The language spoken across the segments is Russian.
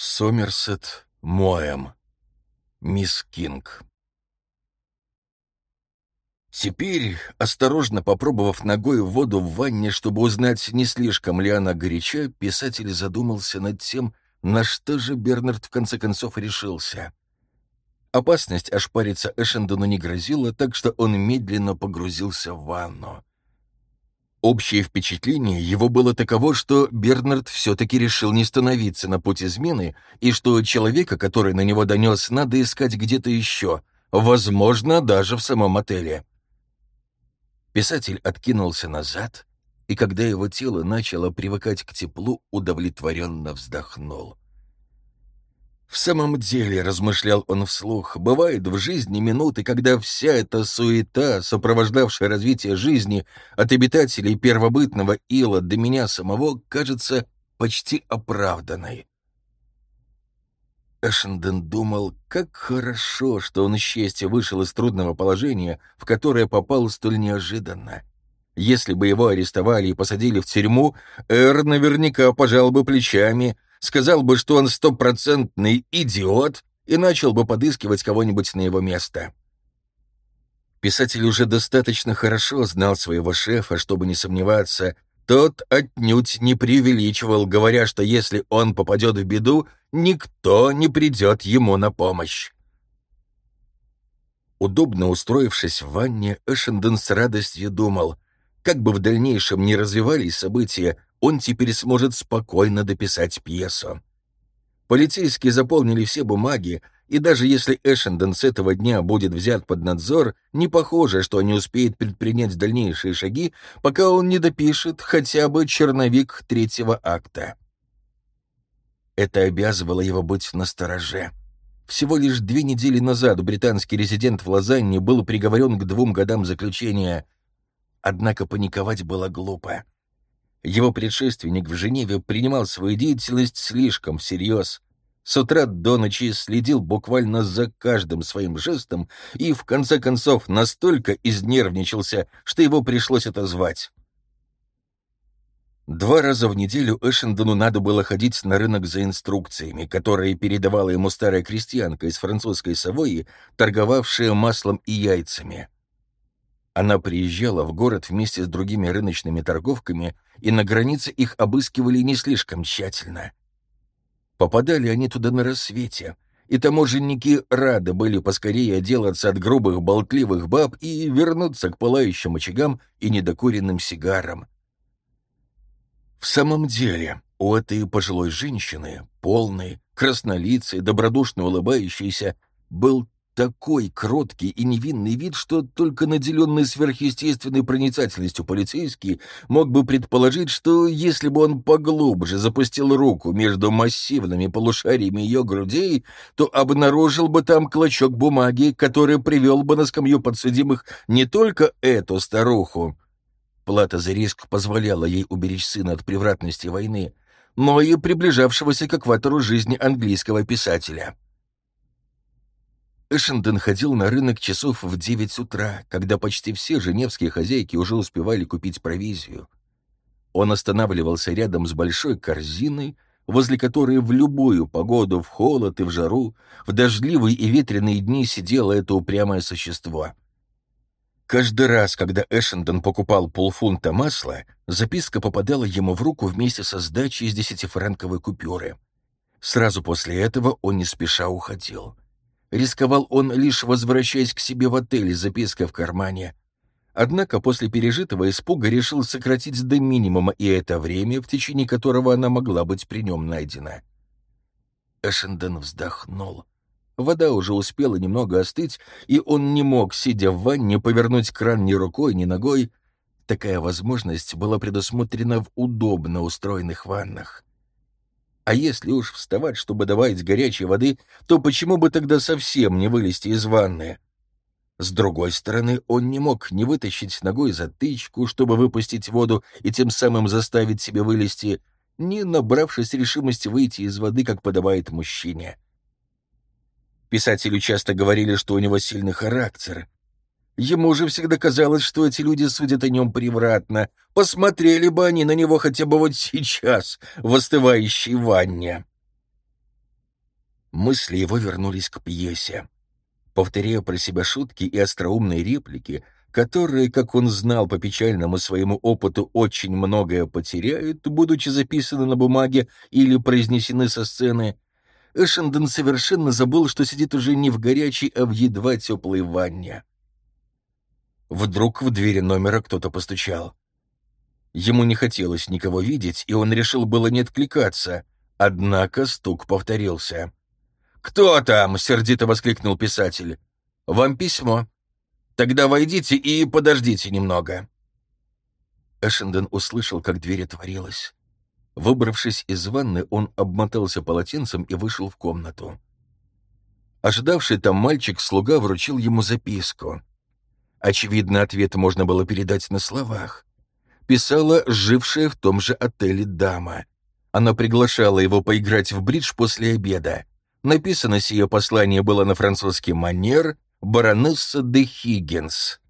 Сомерсет Моэм. Мисс Кинг. Теперь, осторожно попробовав ногой воду в ванне, чтобы узнать, не слишком ли она горяча, писатель задумался над тем, на что же Бернард в конце концов решился. Опасность ошпариться Эшендону не грозила, так что он медленно погрузился в ванну. Общее впечатление его было таково, что Бернард все-таки решил не становиться на путь измены, и что человека, который на него донес, надо искать где-то еще, возможно, даже в самом отеле. Писатель откинулся назад, и когда его тело начало привыкать к теплу, удовлетворенно вздохнул. В самом деле, размышлял он вслух, бывают в жизни минуты, когда вся эта суета, сопровождавшая развитие жизни от обитателей первобытного ила до меня самого, кажется почти оправданной. Эшенден думал, как хорошо, что он из счастья вышел из трудного положения, в которое попал столь неожиданно. Если бы его арестовали и посадили в тюрьму, Эр наверняка пожал бы плечами — сказал бы, что он стопроцентный идиот и начал бы подыскивать кого-нибудь на его место. Писатель уже достаточно хорошо знал своего шефа, чтобы не сомневаться, тот отнюдь не преувеличивал, говоря, что если он попадет в беду, никто не придет ему на помощь. Удобно устроившись в ванне, Эшенден с радостью думал, как бы в дальнейшем не развивались события, он теперь сможет спокойно дописать пьесу. Полицейские заполнили все бумаги, и даже если Эшенден с этого дня будет взят под надзор, не похоже, что они успеют предпринять дальнейшие шаги, пока он не допишет хотя бы черновик третьего акта. Это обязывало его быть настороже. Всего лишь две недели назад британский резидент в Лозанне был приговорен к двум годам заключения. Однако паниковать было глупо. Его предшественник в Женеве принимал свою деятельность слишком всерьез. С утра до ночи следил буквально за каждым своим жестом и, в конце концов, настолько изнервничался, что его пришлось отозвать. Два раза в неделю Эшендону надо было ходить на рынок за инструкциями, которые передавала ему старая крестьянка из французской Савойи, торговавшая маслом и яйцами. Она приезжала в город вместе с другими рыночными торговками, и на границе их обыскивали не слишком тщательно. Попадали они туда на рассвете, и таможенники рады были поскорее отделаться от грубых болтливых баб и вернуться к пылающим очагам и недокуренным сигарам. В самом деле, у этой пожилой женщины, полной, краснолицей, добродушно улыбающейся, был такой кроткий и невинный вид, что только наделенный сверхъестественной проницательностью полицейский мог бы предположить, что если бы он поглубже запустил руку между массивными полушариями ее грудей, то обнаружил бы там клочок бумаги, который привел бы на скамью подсудимых не только эту старуху. Плата за риск позволяла ей уберечь сына от превратности войны, но и приближавшегося к экватору жизни английского писателя. Эшенден ходил на рынок часов в девять утра, когда почти все женевские хозяйки уже успевали купить провизию. Он останавливался рядом с большой корзиной, возле которой в любую погоду, в холод и в жару, в дождливые и ветреные дни сидело это упрямое существо. Каждый раз, когда Эшендон покупал полфунта масла, записка попадала ему в руку вместе со сдачей из десятифранковой купюры. Сразу после этого он не спеша уходил. Рисковал он лишь возвращаясь к себе в отель с запиской в кармане. Однако после пережитого испуга решил сократить до минимума и это время, в течение которого она могла быть при нем найдена. Эшенден вздохнул. Вода уже успела немного остыть, и он не мог, сидя в ванне, повернуть кран ни рукой, ни ногой. Такая возможность была предусмотрена в удобно устроенных ваннах. А если уж вставать, чтобы давать горячей воды, то почему бы тогда совсем не вылезти из ванны? С другой стороны, он не мог не вытащить ногой затычку, чтобы выпустить воду и тем самым заставить себя вылезти, не набравшись решимости выйти из воды, как подобает мужчине. Писателю часто говорили, что у него сильный характер, Ему же всегда казалось, что эти люди судят о нем превратно. Посмотрели бы они на него хотя бы вот сейчас, в остывающей ванне. Мысли его вернулись к пьесе. Повторяя про себя шутки и остроумные реплики, которые, как он знал по печальному своему опыту, очень многое потеряют, будучи записаны на бумаге или произнесены со сцены, Эшенден совершенно забыл, что сидит уже не в горячей, а в едва теплой ванне. Вдруг в двери номера кто-то постучал. Ему не хотелось никого видеть, и он решил было не откликаться, однако стук повторился. «Кто там?» — сердито воскликнул писатель. «Вам письмо. Тогда войдите и подождите немного». Эшенден услышал, как дверь отворилась. Выбравшись из ванны, он обмотался полотенцем и вышел в комнату. Ожидавший там мальчик-слуга вручил ему записку. Очевидно, ответ можно было передать на словах. Писала жившая в том же отеле дама. Она приглашала его поиграть в бридж после обеда. Написано сие послание было на французский манер «Баронесса де Хиггинс».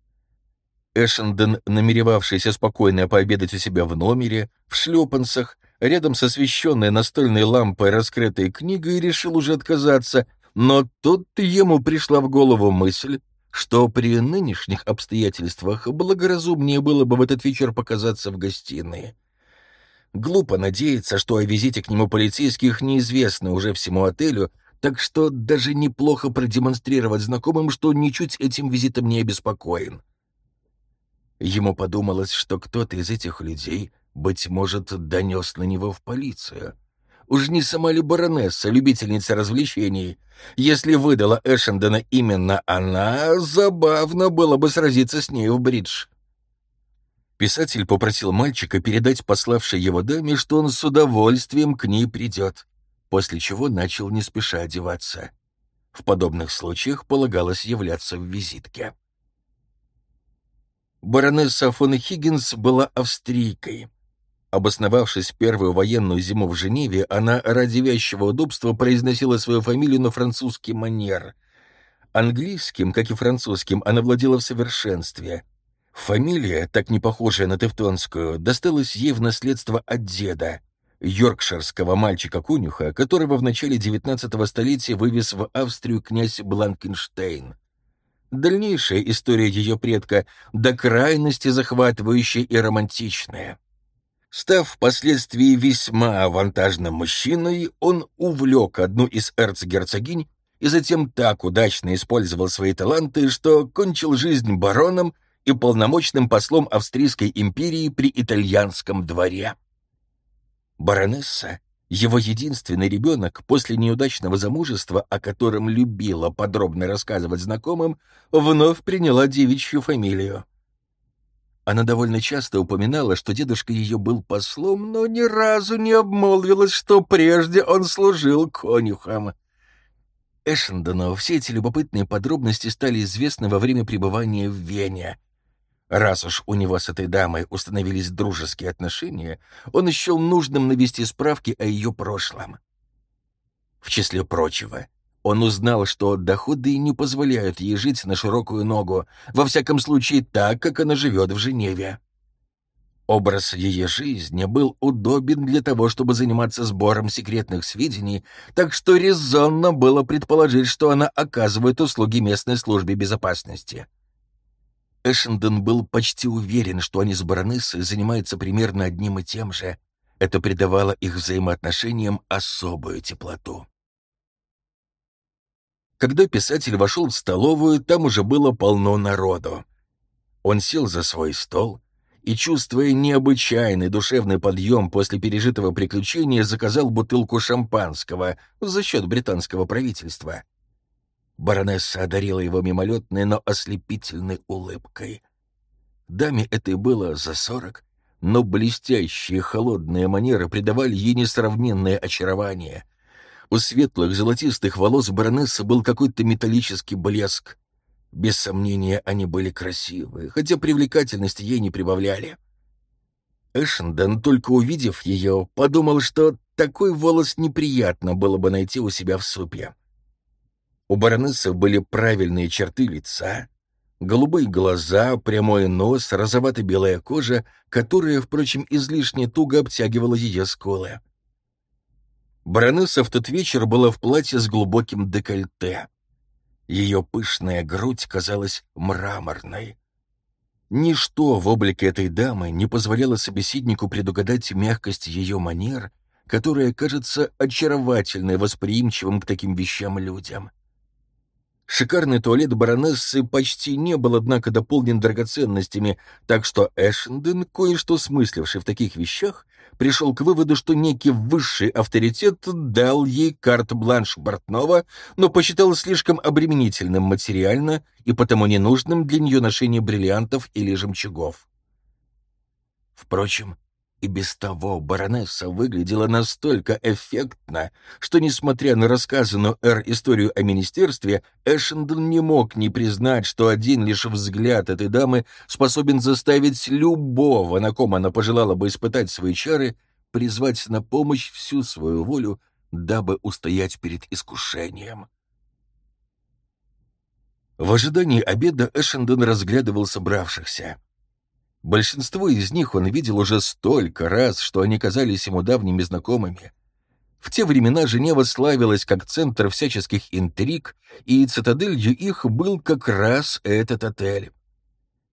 Эшенден, намеревавшийся спокойно пообедать у себя в номере, в шлепанцах, рядом с освещенной настольной лампой раскрытой книгой, решил уже отказаться, но тут ему пришла в голову мысль, что при нынешних обстоятельствах благоразумнее было бы в этот вечер показаться в гостиной. Глупо надеяться, что о визите к нему полицейских неизвестно уже всему отелю, так что даже неплохо продемонстрировать знакомым, что ничуть этим визитом не обеспокоен. Ему подумалось, что кто-то из этих людей, быть может, донес на него в полицию. Уж не сама ли баронесса, любительница развлечений? Если выдала Эшендена именно она, забавно было бы сразиться с ней в бридж. Писатель попросил мальчика передать пославшей его даме, что он с удовольствием к ней придет, после чего начал не спеша одеваться. В подобных случаях полагалось являться в визитке. Баронесса фон Хиггинс была австрийкой. Обосновавшись в первую военную зиму в Женеве, она ради вязчего удобства произносила свою фамилию на французский манер. Английским, как и французским, она владела в совершенстве. Фамилия, так не похожая на тевтонскую, досталась ей в наследство от деда, йоркширского мальчика-конюха, которого в начале XIX столетия вывез в Австрию князь Бланкенштейн. Дальнейшая история ее предка до крайности захватывающая и романтичная. Став впоследствии весьма авантажным мужчиной, он увлек одну из эрцгерцогинь и затем так удачно использовал свои таланты, что кончил жизнь бароном и полномочным послом Австрийской империи при итальянском дворе. Баронесса, его единственный ребенок после неудачного замужества, о котором любила подробно рассказывать знакомым, вновь приняла девичью фамилию. Она довольно часто упоминала, что дедушка ее был послом, но ни разу не обмолвилась, что прежде он служил конюхом. Эшендону все эти любопытные подробности стали известны во время пребывания в Вене. Раз уж у него с этой дамой установились дружеские отношения, он счел нужным навести справки о ее прошлом. В числе прочего, он узнал, что доходы не позволяют ей жить на широкую ногу, во всяком случае так, как она живет в Женеве. Образ ее жизни был удобен для того, чтобы заниматься сбором секретных сведений, так что резонно было предположить, что она оказывает услуги местной службе безопасности. Эшенден был почти уверен, что они с баронессой занимаются примерно одним и тем же. Это придавало их взаимоотношениям особую теплоту. Когда писатель вошел в столовую, там уже было полно народу. Он сел за свой стол и, чувствуя необычайный душевный подъем после пережитого приключения, заказал бутылку шампанского за счет британского правительства. Баронесса одарила его мимолетной, но ослепительной улыбкой. Даме этой было за сорок, но блестящие холодные манеры придавали ей несравненное очарование — у светлых золотистых волос баронессы был какой-то металлический блеск. Без сомнения, они были красивы, хотя привлекательности ей не прибавляли. Эшенден, только увидев ее, подумал, что такой волос неприятно было бы найти у себя в супе. У баронессы были правильные черты лица, голубые глаза, прямой нос, розовато-белая кожа, которая, впрочем, излишне туго обтягивала ее скулы. Баронесса в тот вечер была в платье с глубоким декольте. Ее пышная грудь казалась мраморной. Ничто в облике этой дамы не позволяло собеседнику предугадать мягкость ее манер, которая кажется очаровательной восприимчивым к таким вещам людям. Шикарный туалет баронессы почти не был, однако, дополнен драгоценностями, так что Эшенден, кое-что смысливший в таких вещах, пришел к выводу, что некий высший авторитет дал ей карт-бланш Бортнова, но посчитал слишком обременительным материально и потому ненужным для нее ношение бриллиантов или жемчугов. Впрочем, и без того баронесса выглядела настолько эффектно, что, несмотря на рассказанную Эр историю о министерстве, Эшендон не мог не признать, что один лишь взгляд этой дамы способен заставить любого, на ком она пожелала бы испытать свои чары, призвать на помощь всю свою волю, дабы устоять перед искушением. В ожидании обеда Эшендон разглядывал собравшихся — Большинство из них он видел уже столько раз, что они казались ему давними знакомыми. В те времена Женева славилась как центр всяческих интриг, и цитаделью их был как раз этот отель.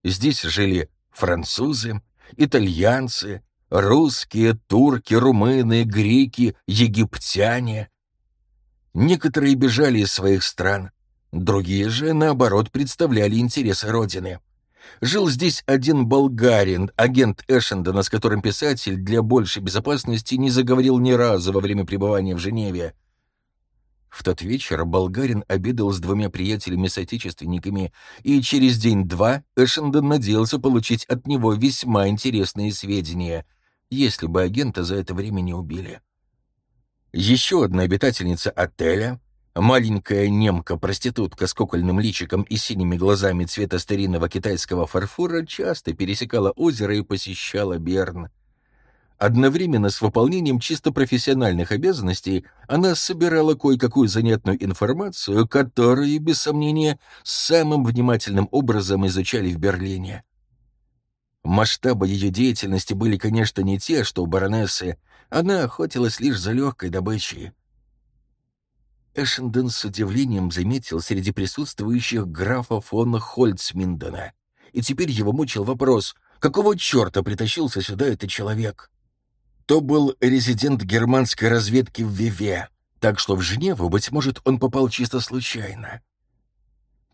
Здесь жили французы, итальянцы, русские, турки, румыны, греки, египтяне. Некоторые бежали из своих стран, другие же, наоборот, представляли интересы Родины. Жил здесь один болгарин, агент Эшендона, с которым писатель для большей безопасности не заговорил ни разу во время пребывания в Женеве. В тот вечер болгарин обедал с двумя приятелями-соотечественниками, и через день-два Эшендон надеялся получить от него весьма интересные сведения, если бы агента за это время не убили. Еще одна обитательница отеля, Маленькая немка-проститутка с кукольным личиком и синими глазами цвета старинного китайского фарфора часто пересекала озеро и посещала Берн. Одновременно с выполнением чисто профессиональных обязанностей она собирала кое-какую занятную информацию, которую, без сомнения, самым внимательным образом изучали в Берлине. Масштабы ее деятельности были, конечно, не те, что у баронессы, она охотилась лишь за легкой добычей. Эшенден с удивлением заметил среди присутствующих графа фон Хольцминдена. И теперь его мучил вопрос, какого черта притащился сюда этот человек? То был резидент германской разведки в Виве, так что в Женеву, быть может, он попал чисто случайно.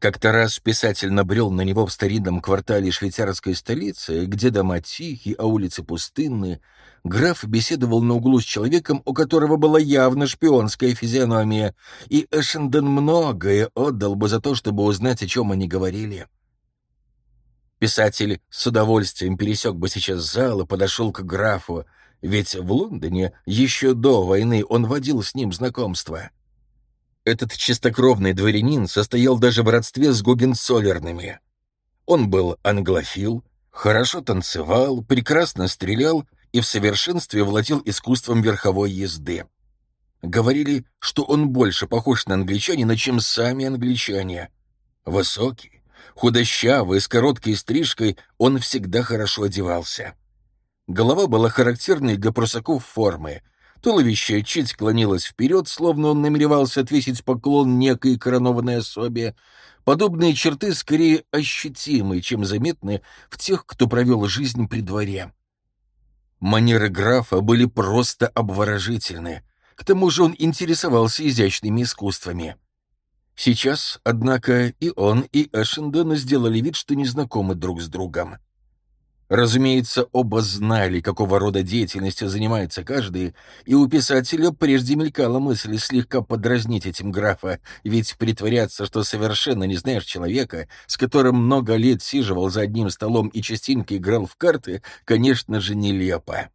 Как-то раз писатель набрел на него в старинном квартале швейцарской столицы, где дома тихие, а улицы пустынные. Граф беседовал на углу с человеком, у которого была явно шпионская физиономия, и Эшенден многое отдал бы за то, чтобы узнать, о чем они говорили. Писатель с удовольствием пересек бы сейчас зал и подошел к графу, ведь в Лондоне еще до войны он водил с ним знакомство. Этот чистокровный дворянин состоял даже в родстве с Гогенцоллерными. Он был англофил, хорошо танцевал, прекрасно стрелял и в совершенстве владел искусством верховой езды. Говорили, что он больше похож на англичанина, чем сами англичане. Высокий, худощавый, с короткой стрижкой, он всегда хорошо одевался. Голова была характерной для прусаков формы, Туловище чуть клонилось вперед, словно он намеревался отвесить поклон некой коронованной особе. Подобные черты скорее ощутимы, чем заметны в тех, кто провел жизнь при дворе. Манеры графа были просто обворожительны. К тому же он интересовался изящными искусствами. Сейчас, однако, и он, и Эшендон сделали вид, что не знакомы друг с другом. Разумеется, оба знали, какого рода деятельностью занимается каждый, и у писателя прежде мелькала мысль слегка подразнить этим графа, ведь притворяться, что совершенно не знаешь человека, с которым много лет сиживал за одним столом и частенько играл в карты, конечно же, нелепо.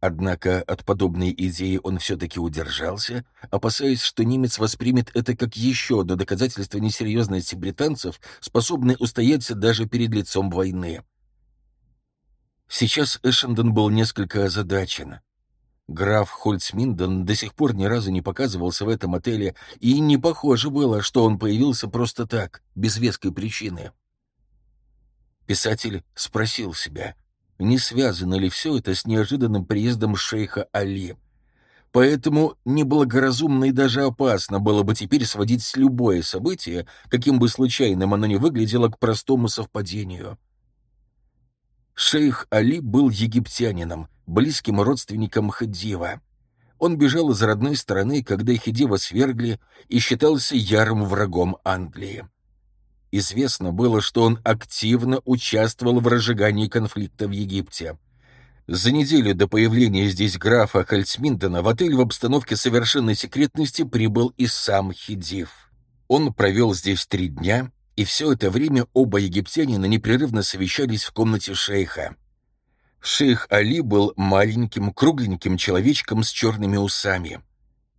Однако от подобной идеи он все-таки удержался, опасаясь, что немец воспримет это как еще одно доказательство несерьезности британцев, способной устоять даже перед лицом войны. Сейчас Эшенден был несколько озадачен. Граф Хольцминден до сих пор ни разу не показывался в этом отеле, и не похоже было, что он появился просто так, без веской причины. Писатель спросил себя, не связано ли все это с неожиданным приездом шейха Али. Поэтому неблагоразумно и даже опасно было бы теперь сводить любое событие, каким бы случайным оно ни выглядело, к простому совпадению. Шейх Али был египтянином, близким родственником Хадива. Он бежал из родной страны, когда Хидива свергли, и считался ярым врагом Англии. Известно было, что он активно участвовал в разжигании конфликта в Египте. За неделю до появления здесь графа Хальцминтона в отель в обстановке совершенной секретности прибыл и сам Хидив. Он провел здесь три дня, и все это время оба египтянина непрерывно совещались в комнате шейха. Шейх Али был маленьким, кругленьким человечком с черными усами.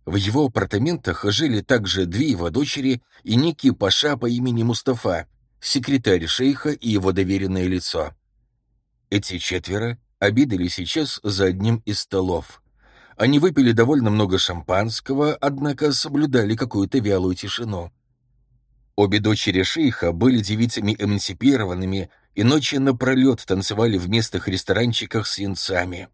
В его апартаментах жили также две его дочери и некий паша по имени Мустафа, секретарь шейха и его доверенное лицо. Эти четверо обедали сейчас за одним из столов. Они выпили довольно много шампанского, однако соблюдали какую-то вялую тишину. Обе дочери шейха были девицами эмансипированными и ночи напролет танцевали в местных ресторанчиках с янцами.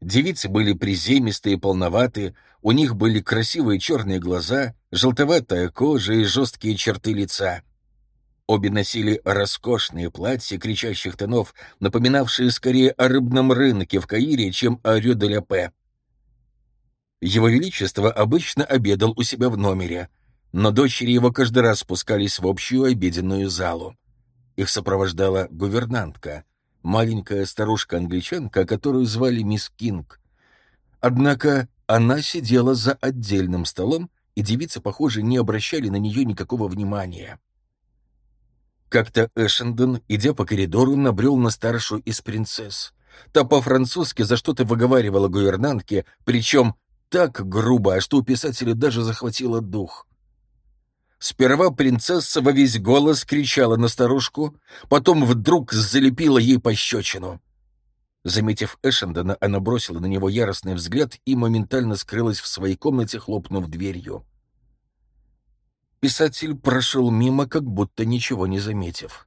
Девицы были приземистые полноватые, у них были красивые черные глаза, желтоватая кожа и жесткие черты лица — Обе носили роскошные платья кричащих тонов, напоминавшие скорее о рыбном рынке в Каире, чем о Рю-де-Ля-Пе. Его Величество обычно обедал у себя в номере, но дочери его каждый раз спускались в общую обеденную залу. Их сопровождала гувернантка, маленькая старушка-англичанка, которую звали мисс Кинг. Однако она сидела за отдельным столом, и девицы, похоже, не обращали на нее никакого внимания. Как-то Эшенден, идя по коридору, набрел на старшую из принцесс. Та по-французски за что-то выговаривала гувернантке, причем так грубо, что у писателя даже захватило дух. Сперва принцесса во весь голос кричала на старушку, потом вдруг залепила ей пощечину. Заметив Эшендена, она бросила на него яростный взгляд и моментально скрылась в своей комнате, хлопнув дверью. Писатель прошел мимо, как будто ничего не заметив.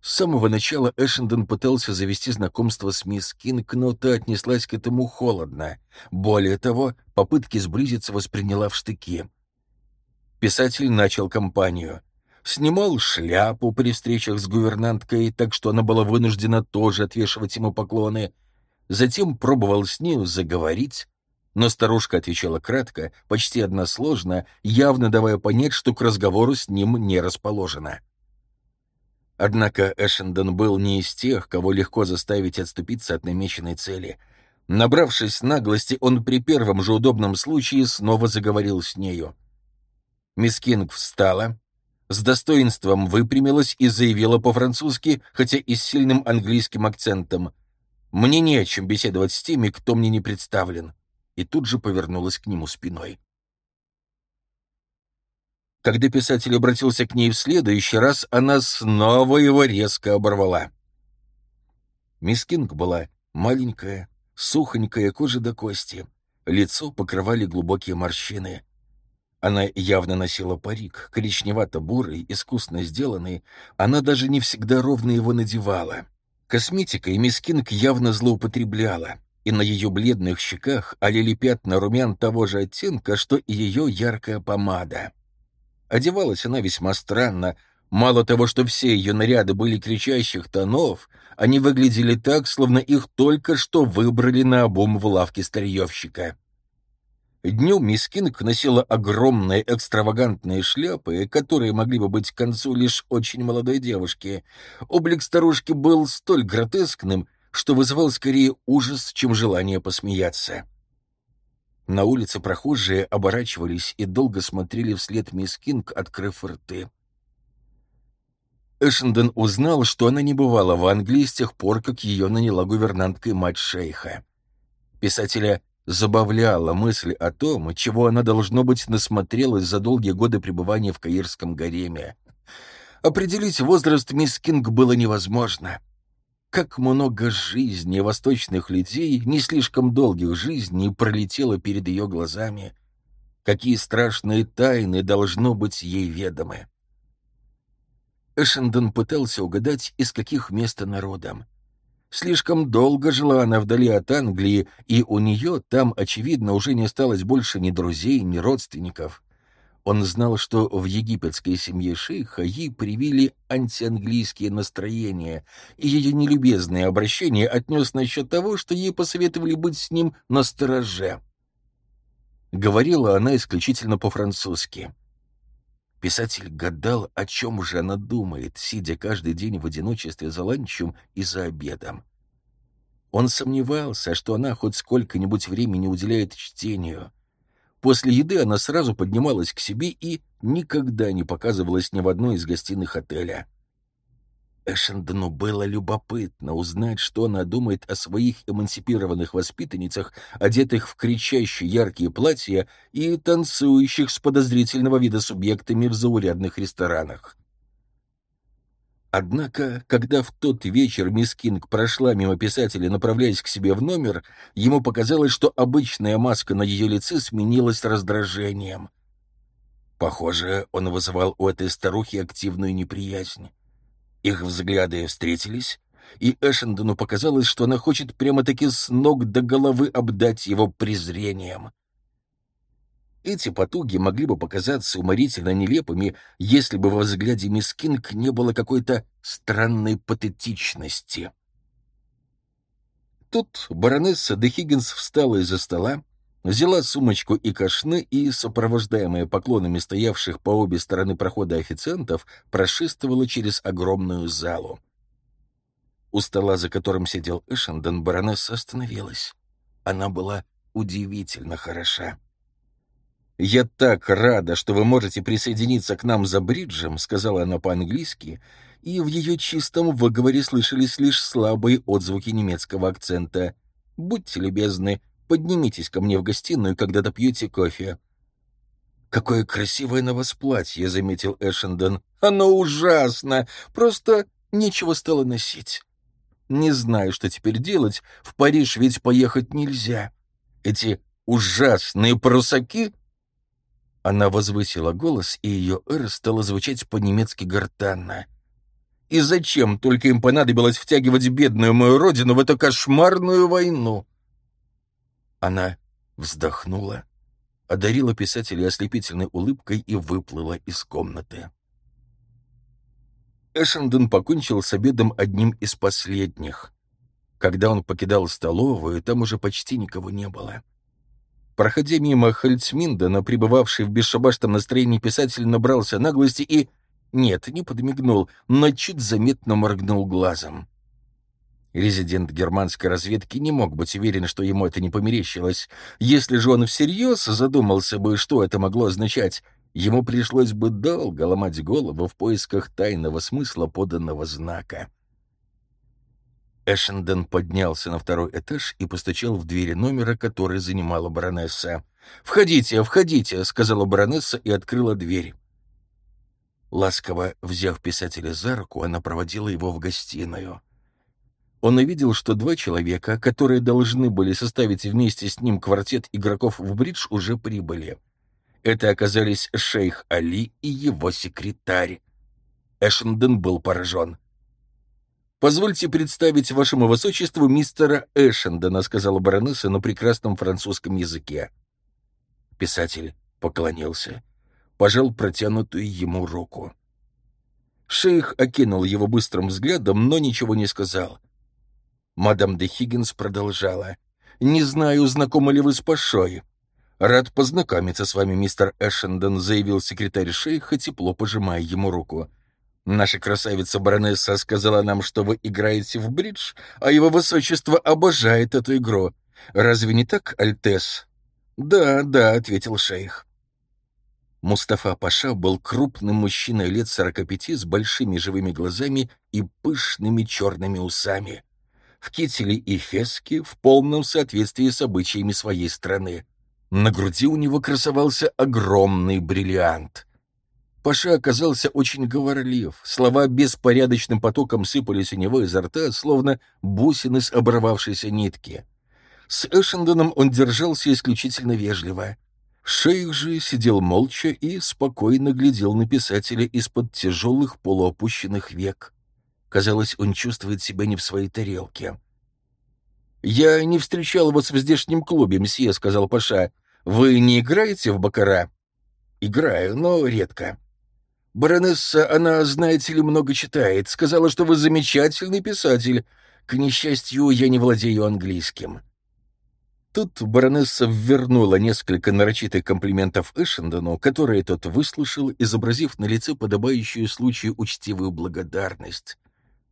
С самого начала Эшендон пытался завести знакомство с мисс Кинг, но та отнеслась к этому холодно. Более того, попытки сблизиться восприняла в штыки. Писатель начал кампанию. Снимал шляпу при встречах с гувернанткой, так что она была вынуждена тоже отвешивать ему поклоны. Затем пробовал с нею заговорить, но старушка отвечала кратко, почти односложно, явно давая понять, что к разговору с ним не расположена. Однако Эшендон был не из тех, кого легко заставить отступиться от намеченной цели. Набравшись наглости, он при первом же удобном случае снова заговорил с нею. Мисс Кинг встала, с достоинством выпрямилась и заявила по-французски, хотя и с сильным английским акцентом. «Мне не о чем беседовать с теми, кто мне не представлен и тут же повернулась к нему спиной. Когда писатель обратился к ней в следующий раз, она снова его резко оборвала. Мисс Кинг была маленькая, сухонькая кожа до кости, лицо покрывали глубокие морщины. Она явно носила парик, коричневато-бурый, искусно сделанный, она даже не всегда ровно его надевала. Косметикой мисс Кинг явно злоупотребляла и на ее бледных щеках олели пятна румян того же оттенка, что и ее яркая помада. Одевалась она весьма странно. Мало того, что все ее наряды были кричащих тонов, они выглядели так, словно их только что выбрали на обум в лавке старьевщика. Днем мисс Кинг носила огромные экстравагантные шляпы, которые могли бы быть к концу лишь очень молодой девушки. Облик старушки был столь гротескным, что вызывал скорее ужас, чем желание посмеяться. На улице прохожие оборачивались и долго смотрели вслед мисс Кинг, открыв рты. Эшенден узнал, что она не бывала в Англии с тех пор, как ее наняла гувернанткой мать шейха. Писателя забавляла мысль о том, чего она, должно быть, насмотрелась за долгие годы пребывания в каирском гареме. Определить возраст мисс Кинг было невозможно — как много жизней восточных людей, не слишком долгих жизней, пролетело перед ее глазами. Какие страшные тайны должно быть ей ведомы. Эшендон пытался угадать, из каких мест народом. Слишком долго жила она вдали от Англии, и у нее там, очевидно, уже не осталось больше ни друзей, ни родственников. Он знал, что в египетской семье шейха ей привили антианглийские настроения, и ее нелюбезное обращение отнес насчет того, что ей посоветовали быть с ним на стороже. Говорила она исключительно по-французски. Писатель гадал, о чем же она думает, сидя каждый день в одиночестве за ланчем и за обедом. Он сомневался, что она хоть сколько-нибудь времени уделяет чтению. После еды она сразу поднималась к себе и никогда не показывалась ни в одной из гостиных отеля. Эшендону было любопытно узнать, что она думает о своих эмансипированных воспитанницах, одетых в кричащие яркие платья и танцующих с подозрительного вида субъектами в заурядных ресторанах. Однако, когда в тот вечер мисс Кинг прошла мимо писателя, направляясь к себе в номер, ему показалось, что обычная маска на ее лице сменилась раздражением. Похоже, он вызывал у этой старухи активную неприязнь. Их взгляды встретились, и Эшендону показалось, что она хочет прямо-таки с ног до головы обдать его презрением. Эти потуги могли бы показаться уморительно нелепыми, если бы во взгляде мисс Кинг не было какой-то странной патетичности. Тут баронесса де Хиггинс встала из-за стола, взяла сумочку и кашны и, сопровождаемая поклонами стоявших по обе стороны прохода официантов, прошествовала через огромную залу. У стола, за которым сидел Эшенден, баронесса остановилась. Она была удивительно хороша. «Я так рада, что вы можете присоединиться к нам за бриджем», — сказала она по-английски, и в ее чистом выговоре слышались лишь слабые отзвуки немецкого акцента. «Будьте любезны, Поднимитесь ко мне в гостиную, когда допьете кофе». «Какое красивое на вас платье», — заметил Эшендон. «Оно ужасно! Просто нечего стало носить. Не знаю, что теперь делать. В Париж ведь поехать нельзя. Эти ужасные прусаки...» Она возвысила голос, и ее «р» стало звучать по-немецки гортанно. «И зачем только им понадобилось втягивать бедную мою родину в эту кошмарную войну?» Она вздохнула, одарила писателя ослепительной улыбкой и выплыла из комнаты. Эшендон покончил с обедом одним из последних. Когда он покидал столовую, там уже почти никого не было. Проходя мимо Хальцминдена, пребывавший в бесшабашном настроении писатель набрался наглости и... Нет, не подмигнул, но чуть заметно моргнул глазом. Резидент германской разведки не мог быть уверен, что ему это не померещилось. Если же он всерьез задумался бы, что это могло означать, ему пришлось бы долго ломать голову в поисках тайного смысла поданного знака. Эшенден поднялся на второй этаж и постучал в двери номера, который занимала баронесса. «Входите, входите», — сказала баронесса и открыла дверь. Ласково взяв писателя за руку, она проводила его в гостиную он увидел, что два человека, которые должны были составить вместе с ним квартет игроков в бридж, уже прибыли. Это оказались шейх Али и его секретарь. Эшенден был поражен. «Позвольте представить вашему высочеству мистера Эшендена», сказала баронесса на прекрасном французском языке. Писатель поклонился, пожал протянутую ему руку. Шейх окинул его быстрым взглядом, но ничего не сказал. Мадам де Хиггинс продолжала. «Не знаю, знакомы ли вы с Пашой. Рад познакомиться с вами, мистер Эшендон», заявил секретарь шейха, тепло пожимая ему руку. «Наша красавица-баронесса сказала нам, что вы играете в бридж, а его высочество обожает эту игру. Разве не так, Альтес?» «Да, да», — ответил шейх. Мустафа Паша был крупным мужчиной лет сорока пяти с большими живыми глазами и пышными черными усами в кителе и феске в полном соответствии с обычаями своей страны. На груди у него красовался огромный бриллиант. Паша оказался очень говорлив, слова беспорядочным потоком сыпались у него изо рта, словно бусины с оборвавшейся нитки. С Эшендоном он держался исключительно вежливо. Шейх же сидел молча и спокойно глядел на писателя из-под тяжелых полуопущенных век. Казалось, он чувствует себя не в своей тарелке. «Я не встречал вас в здешнем клубе, мсье», — сказал Паша. «Вы не играете в бакара?» «Играю, но редко». «Баронесса, она, знаете ли, много читает. Сказала, что вы замечательный писатель. К несчастью, я не владею английским». Тут баронесса ввернула несколько нарочитых комплиментов Эшендону, которые тот выслушал, изобразив на лице подобающую случаю учтивую благодарность.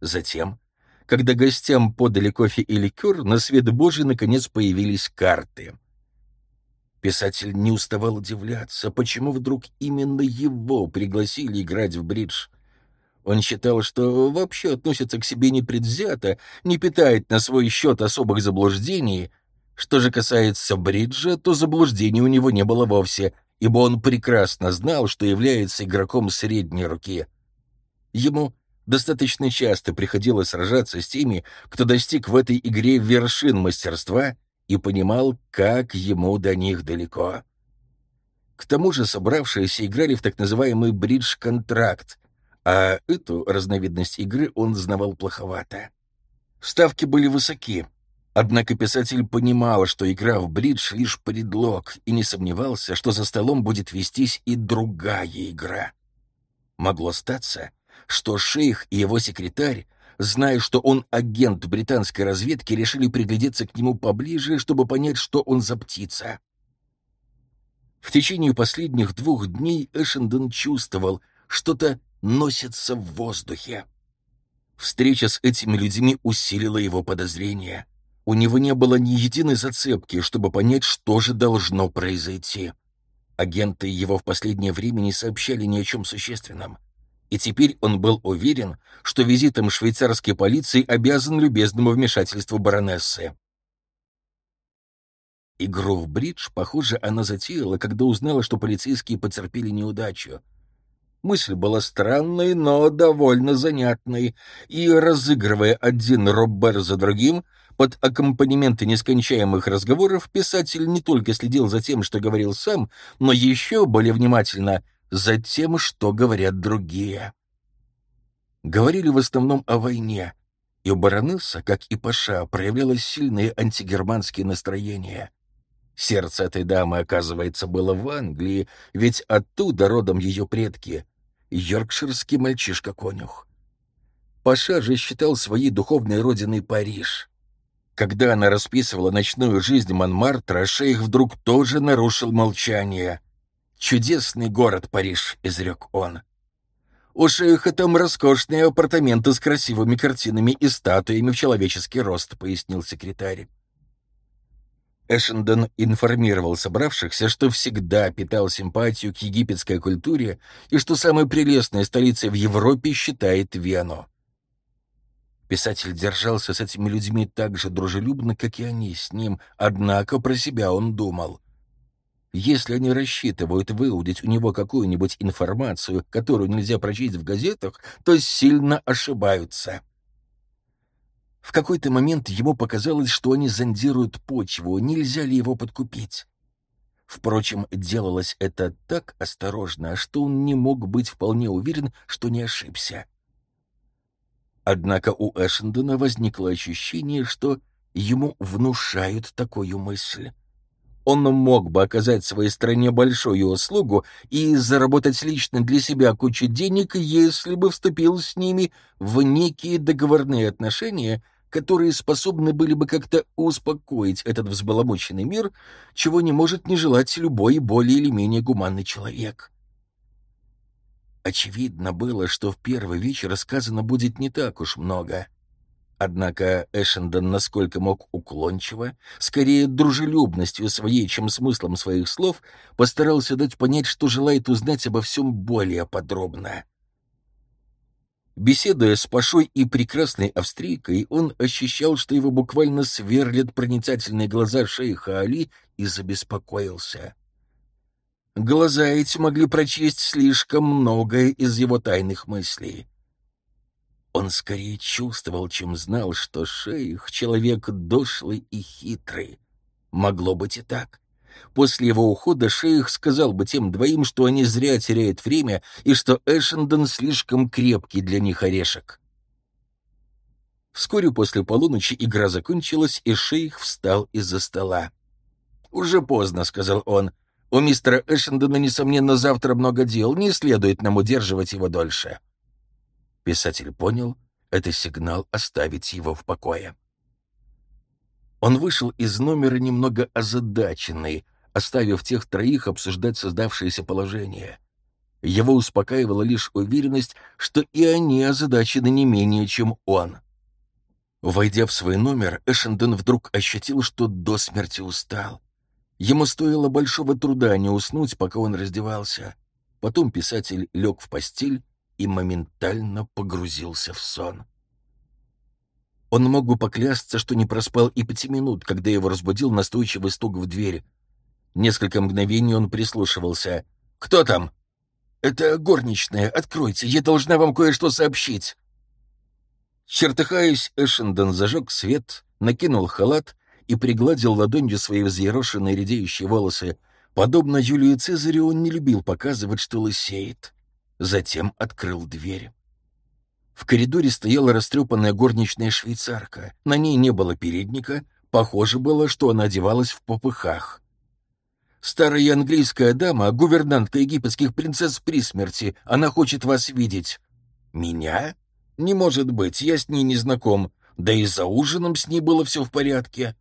Затем, когда гостям подали кофе и ликер, на свет Божий наконец появились карты. Писатель не уставал удивляться, почему вдруг именно его пригласили играть в бридж. Он считал, что вообще относится к себе непредвзято, не питает на свой счет особых заблуждений — что же касается Бриджа, то заблуждений у него не было вовсе, ибо он прекрасно знал, что является игроком средней руки. Ему достаточно часто приходилось сражаться с теми, кто достиг в этой игре вершин мастерства и понимал, как ему до них далеко. К тому же собравшиеся играли в так называемый бридж-контракт, а эту разновидность игры он знавал плоховато. Ставки были высоки, Однако писатель понимал, что игра в бридж — лишь предлог, и не сомневался, что за столом будет вестись и другая игра. Могло статься, что шейх и его секретарь, зная, что он агент британской разведки, решили приглядеться к нему поближе, чтобы понять, что он за птица. В течение последних двух дней Эшендон чувствовал, что-то носится в воздухе. Встреча с этими людьми усилила его подозрения — у него не было ни единой зацепки, чтобы понять, что же должно произойти. Агенты его в последнее время не сообщали ни о чем существенном. И теперь он был уверен, что визитом швейцарской полиции обязан любезному вмешательству баронессы. Игру в бридж, похоже, она затеяла, когда узнала, что полицейские потерпели неудачу. Мысль была странной, но довольно занятной, и, разыгрывая один роббер за другим, под аккомпанементы нескончаемых разговоров писатель не только следил за тем, что говорил сам, но еще более внимательно за тем, что говорят другие. Говорили в основном о войне, и баронесса, как и Паша, проявлялось сильное антигерманские настроения. Сердце этой дамы, оказывается, было в Англии, ведь оттуда родом ее предки — йоркширский мальчишка-конюх. Паша же считал своей духовной родиной Париж — когда она расписывала ночную жизнь Монмартра, шейх вдруг тоже нарушил молчание. «Чудесный город Париж», — изрек он. «У шейха там роскошные апартаменты с красивыми картинами и статуями в человеческий рост», — пояснил секретарь. Эшендон информировал собравшихся, что всегда питал симпатию к египетской культуре и что самой прелестной столицей в Европе считает Вену. Писатель держался с этими людьми так же дружелюбно, как и они с ним, однако про себя он думал. Если они рассчитывают выудить у него какую-нибудь информацию, которую нельзя прочесть в газетах, то сильно ошибаются. В какой-то момент ему показалось, что они зондируют почву, нельзя ли его подкупить. Впрочем, делалось это так осторожно, что он не мог быть вполне уверен, что не ошибся. Однако у Эшендона возникло ощущение, что ему внушают такую мысль. Он мог бы оказать своей стране большую услугу и заработать лично для себя кучу денег, если бы вступил с ними в некие договорные отношения, которые способны были бы как-то успокоить этот взбаламученный мир, чего не может не желать любой более или менее гуманный человек. Очевидно было, что в первый вечер сказано будет не так уж много. Однако Эшендон, насколько мог уклончиво, скорее дружелюбностью своей, чем смыслом своих слов, постарался дать понять, что желает узнать обо всем более подробно. Беседуя с Пашой и прекрасной австрийкой, он ощущал, что его буквально сверлят проницательные глаза шейха Али и забеспокоился. Глаза эти могли прочесть слишком многое из его тайных мыслей. Он скорее чувствовал, чем знал, что шейх — человек дошлый и хитрый. Могло быть и так. После его ухода шейх сказал бы тем двоим, что они зря теряют время и что Эшендон слишком крепкий для них орешек. Вскоре после полуночи игра закончилась, и шейх встал из-за стола. «Уже поздно», — сказал он. «У мистера Эшендона, несомненно, завтра много дел. Не следует нам удерживать его дольше». Писатель понял, это сигнал оставить его в покое. Он вышел из номера немного озадаченный, оставив тех троих обсуждать создавшееся положение. Его успокаивала лишь уверенность, что и они озадачены не менее, чем он. Войдя в свой номер, Эшенден вдруг ощутил, что до смерти устал. Ему стоило большого труда не уснуть, пока он раздевался. Потом писатель лег в постель и моментально погрузился в сон. Он мог бы поклясться, что не проспал и пяти минут, когда его разбудил настойчивый стук в дверь. Несколько мгновений он прислушивался. «Кто там?» «Это горничная. Откройте, я должна вам кое-что сообщить». Чертыхаясь, Эшендон зажег свет, накинул халат и пригладил ладонью свои взъерошенные редеющие волосы. Подобно Юлию Цезарю он не любил показывать, что лысеет. Затем открыл дверь. В коридоре стояла растрепанная горничная швейцарка. На ней не было передника. Похоже было, что она одевалась в попыхах. «Старая английская дама, гувернантка египетских принцесс при смерти. Она хочет вас видеть». «Меня?» «Не может быть, я с ней не знаком. Да и за ужином с ней было все в порядке».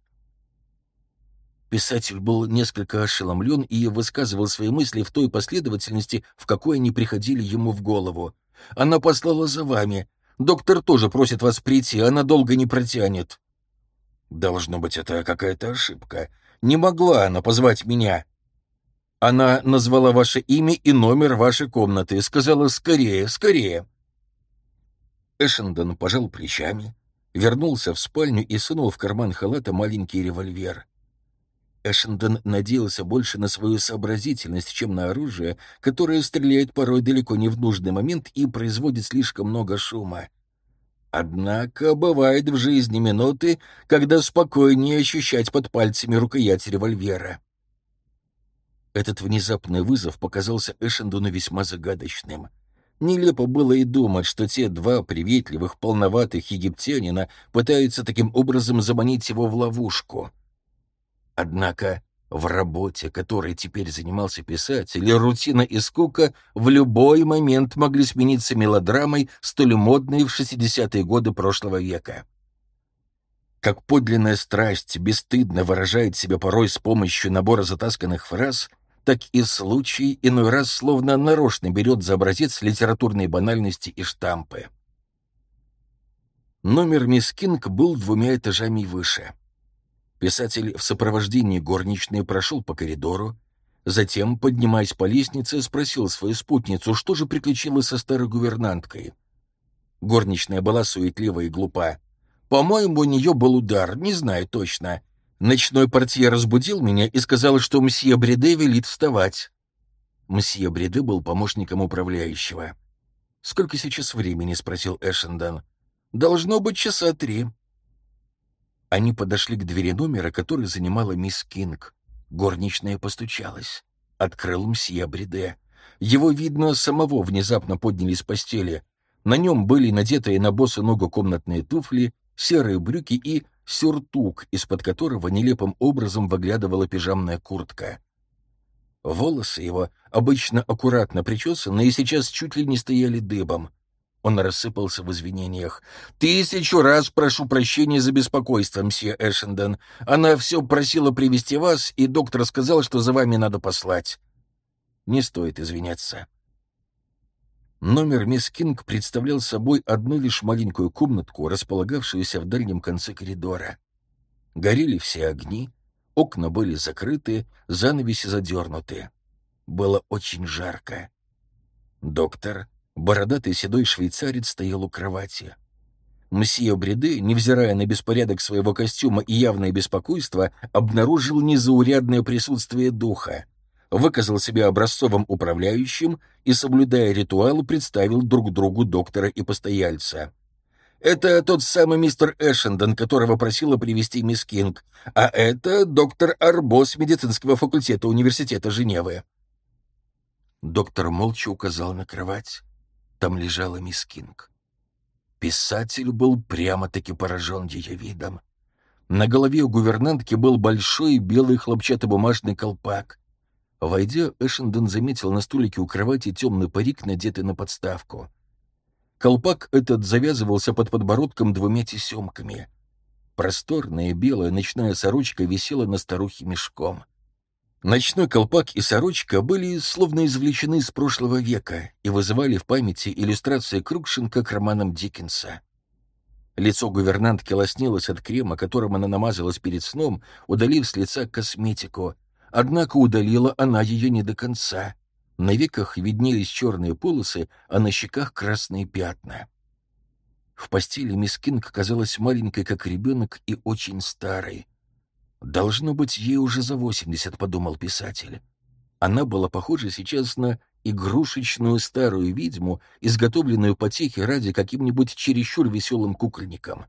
Писатель был несколько ошеломлен и высказывал свои мысли в той последовательности, в какой они приходили ему в голову. «Она послала за вами. Доктор тоже просит вас прийти, она долго не протянет». «Должно быть, это какая-то ошибка. Не могла она позвать меня». «Она назвала ваше имя и номер вашей комнаты, сказала «скорее, скорее». Эшендон пожал плечами, вернулся в спальню и сунул в карман халата маленький револьвер. Эшендон надеялся больше на свою сообразительность, чем на оружие, которое стреляет порой далеко не в нужный момент и производит слишком много шума. Однако бывают в жизни минуты, когда спокойнее ощущать под пальцами рукоять револьвера. Этот внезапный вызов показался Эшендону весьма загадочным — Нелепо было и думать, что те два приветливых, полноватых египтянина пытаются таким образом заманить его в ловушку. Однако в работе, которой теперь занимался писатель, рутина и скука в любой момент могли смениться мелодрамой, столь модной в 60-е годы прошлого века. Как подлинная страсть бесстыдно выражает себя порой с помощью набора затасканных фраз — так и случай иной раз словно нарочно берет за образец литературной банальности и штампы. Номер мисс Кинг был двумя этажами выше. Писатель в сопровождении горничной прошел по коридору, затем, поднимаясь по лестнице, спросил свою спутницу, что же приключилось со старой гувернанткой. Горничная была суетлива и глупа. «По-моему, у нее был удар, не знаю точно. Ночной портье разбудил меня и сказал, что мсье Бреде велит вставать. Мсье Бреде был помощником управляющего. «Сколько сейчас времени?» — спросил Эшендон. «Должно быть часа три». Они подошли к двери номера, который занимала мисс Кинг. Горничная постучалась. Открыл мсье Бреде. Его, видно, самого внезапно подняли с постели. На нем были надетые на босу ногу комнатные туфли, серые брюки и сюртук, из-под которого нелепым образом выглядывала пижамная куртка. Волосы его, обычно аккуратно причесанные, сейчас чуть ли не стояли дыбом. Он рассыпался в извинениях. «Тысячу раз прошу прощения за беспокойство, мсье Эшенден. Она все просила привести вас, и доктор сказал, что за вами надо послать». «Не стоит извиняться. Номер мисс Кинг представлял собой одну лишь маленькую комнатку, располагавшуюся в дальнем конце коридора. Горели все огни, окна были закрыты, занавеси задернуты. Было очень жарко. Доктор, бородатый седой швейцарец, стоял у кровати. Мсье Бреды, невзирая на беспорядок своего костюма и явное беспокойство, обнаружил незаурядное присутствие духа выказал себя образцовым управляющим и, соблюдая ритуал, представил друг другу доктора и постояльца. «Это тот самый мистер Эшендон, которого просила привести мисс Кинг, а это доктор Арбос медицинского факультета Университета Женевы». Доктор молча указал на кровать. Там лежала мисс Кинг. Писатель был прямо-таки поражен ее видом. На голове у гувернантки был большой белый хлопчатобумажный колпак. Войдя, Эшенден заметил на стулике у кровати темный парик, надетый на подставку. Колпак этот завязывался под подбородком двумя тесемками. Просторная белая ночная сорочка висела на старухе мешком. Ночной колпак и сорочка были словно извлечены из прошлого века и вызывали в памяти иллюстрации Крукшинка к романам Диккенса. Лицо гувернантки лоснилось от крема, которым она намазалась перед сном, удалив с лица косметику. Однако удалила она ее не до конца. На веках виднелись черные полосы, а на щеках красные пятна. В постели мисс Кинг казалась маленькой, как ребенок, и очень старой. «Должно быть, ей уже за восемьдесят», — подумал писатель. Она была похожа сейчас на игрушечную старую ведьму, изготовленную потехи ради каким-нибудь чересчур веселым кукольником.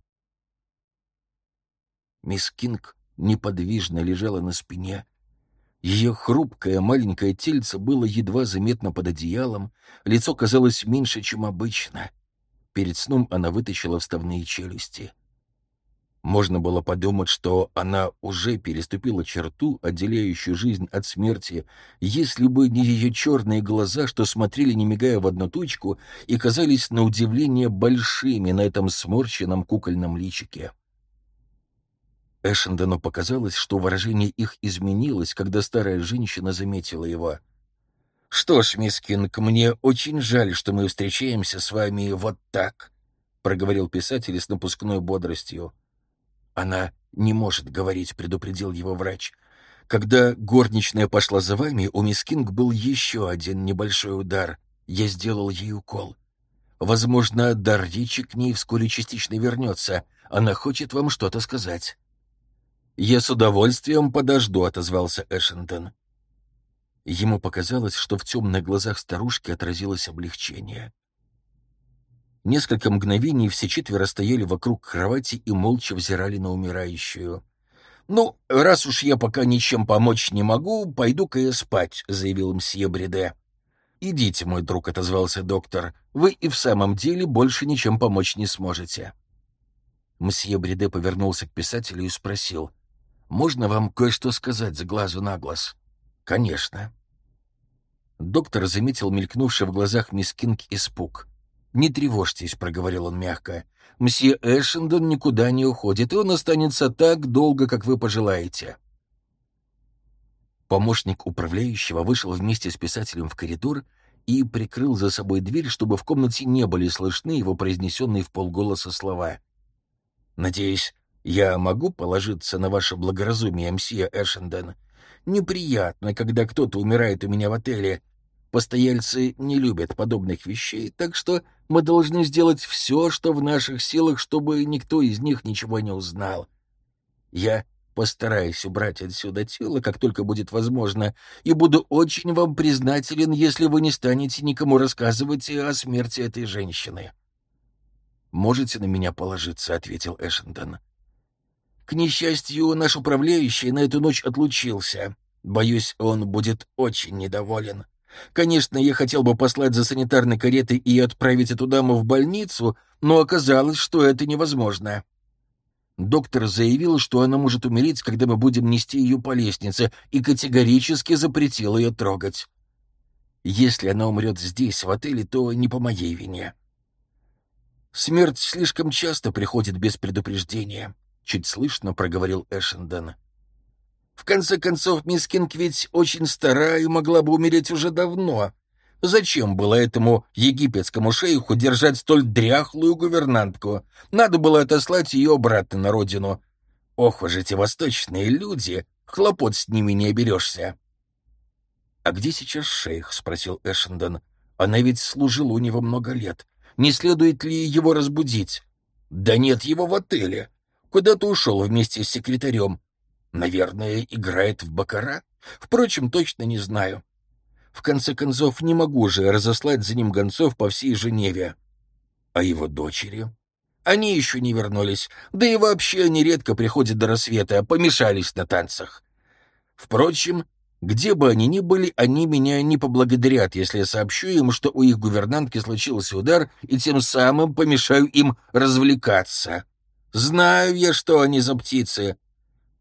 Мисс Кинг неподвижно лежала на спине. Ее хрупкое маленькое тельце было едва заметно под одеялом, лицо казалось меньше, чем обычно. Перед сном она вытащила вставные челюсти — можно было подумать, что она уже переступила черту, отделяющую жизнь от смерти, если бы не ее черные глаза, что смотрели, не мигая в одну точку, и казались на удивление большими на этом сморщенном кукольном личике. Эшендену показалось, что выражение их изменилось, когда старая женщина заметила его. «Что ж, мисс Кинг, мне очень жаль, что мы встречаемся с вами вот так», — проговорил писатель с напускной бодростью. «Она не может говорить», — предупредил его врач. «Когда горничная пошла за вами, у мисс Кинг был еще один небольшой удар. Я сделал ей укол. Возможно, дар речи к ней вскоре частично вернется. Она хочет вам что-то сказать». «Я с удовольствием подожду», — отозвался Эшентон. Ему показалось, что в темных глазах старушки отразилось облегчение. Несколько мгновений все четверо стояли вокруг кровати и молча взирали на умирающую. «Ну, раз уж я пока ничем помочь не могу, пойду-ка я спать», — заявил мсье Бреде. «Идите, мой друг», — отозвался доктор. «Вы и в самом деле больше ничем помочь не сможете». Мсье Бреде повернулся к писателю и спросил. «Можно вам кое-что сказать с глазу на глаз?» «Конечно». Доктор заметил мелькнувший в глазах мисс Кинг испуг. «Не тревожьтесь», — проговорил он мягко. «Мсье Эшендон никуда не уходит, и он останется так долго, как вы пожелаете». Помощник управляющего вышел вместе с писателем в коридор и прикрыл за собой дверь, чтобы в комнате не были слышны его произнесенные в полголоса слова. «Надеюсь, я могу положиться на ваше благоразумие, мсье Эшендон? Неприятно, когда кто-то умирает у меня в отеле, Постояльцы не любят подобных вещей, так что мы должны сделать все, что в наших силах, чтобы никто из них ничего не узнал. Я постараюсь убрать отсюда тело, как только будет возможно, и буду очень вам признателен, если вы не станете никому рассказывать о смерти этой женщины». «Можете на меня положиться», — ответил Эшендон. «К несчастью, наш управляющий на эту ночь отлучился. Боюсь, он будет очень недоволен». Конечно, я хотел бы послать за санитарной каретой и отправить эту даму в больницу, но оказалось, что это невозможно. Доктор заявил, что она может умереть, когда мы будем нести ее по лестнице, и категорически запретил ее трогать. Если она умрет здесь, в отеле, то не по моей вине. Смерть слишком часто приходит без предупреждения, — чуть слышно проговорил Эшендон. В конце концов, мисс Кинг ведь очень старая и могла бы умереть уже давно. Зачем было этому египетскому шейху держать столь дряхлую гувернантку? Надо было отослать ее обратно на родину. Ох уж эти восточные люди, хлопот с ними не оберешься. — А где сейчас шейх? — спросил Эшендон. — Она ведь служила у него много лет. Не следует ли его разбудить? — Да нет его в отеле. Куда-то ушел вместе с секретарем. Наверное, играет в бакара. Впрочем, точно не знаю. В конце концов, не могу же разослать за ним гонцов по всей Женеве. А его дочери? Они еще не вернулись, да и вообще они редко приходят до рассвета, помешались на танцах. Впрочем, Где бы они ни были, они меня не поблагодарят, если я сообщу им, что у их гувернантки случился удар, и тем самым помешаю им развлекаться. Знаю я, что они за птицы.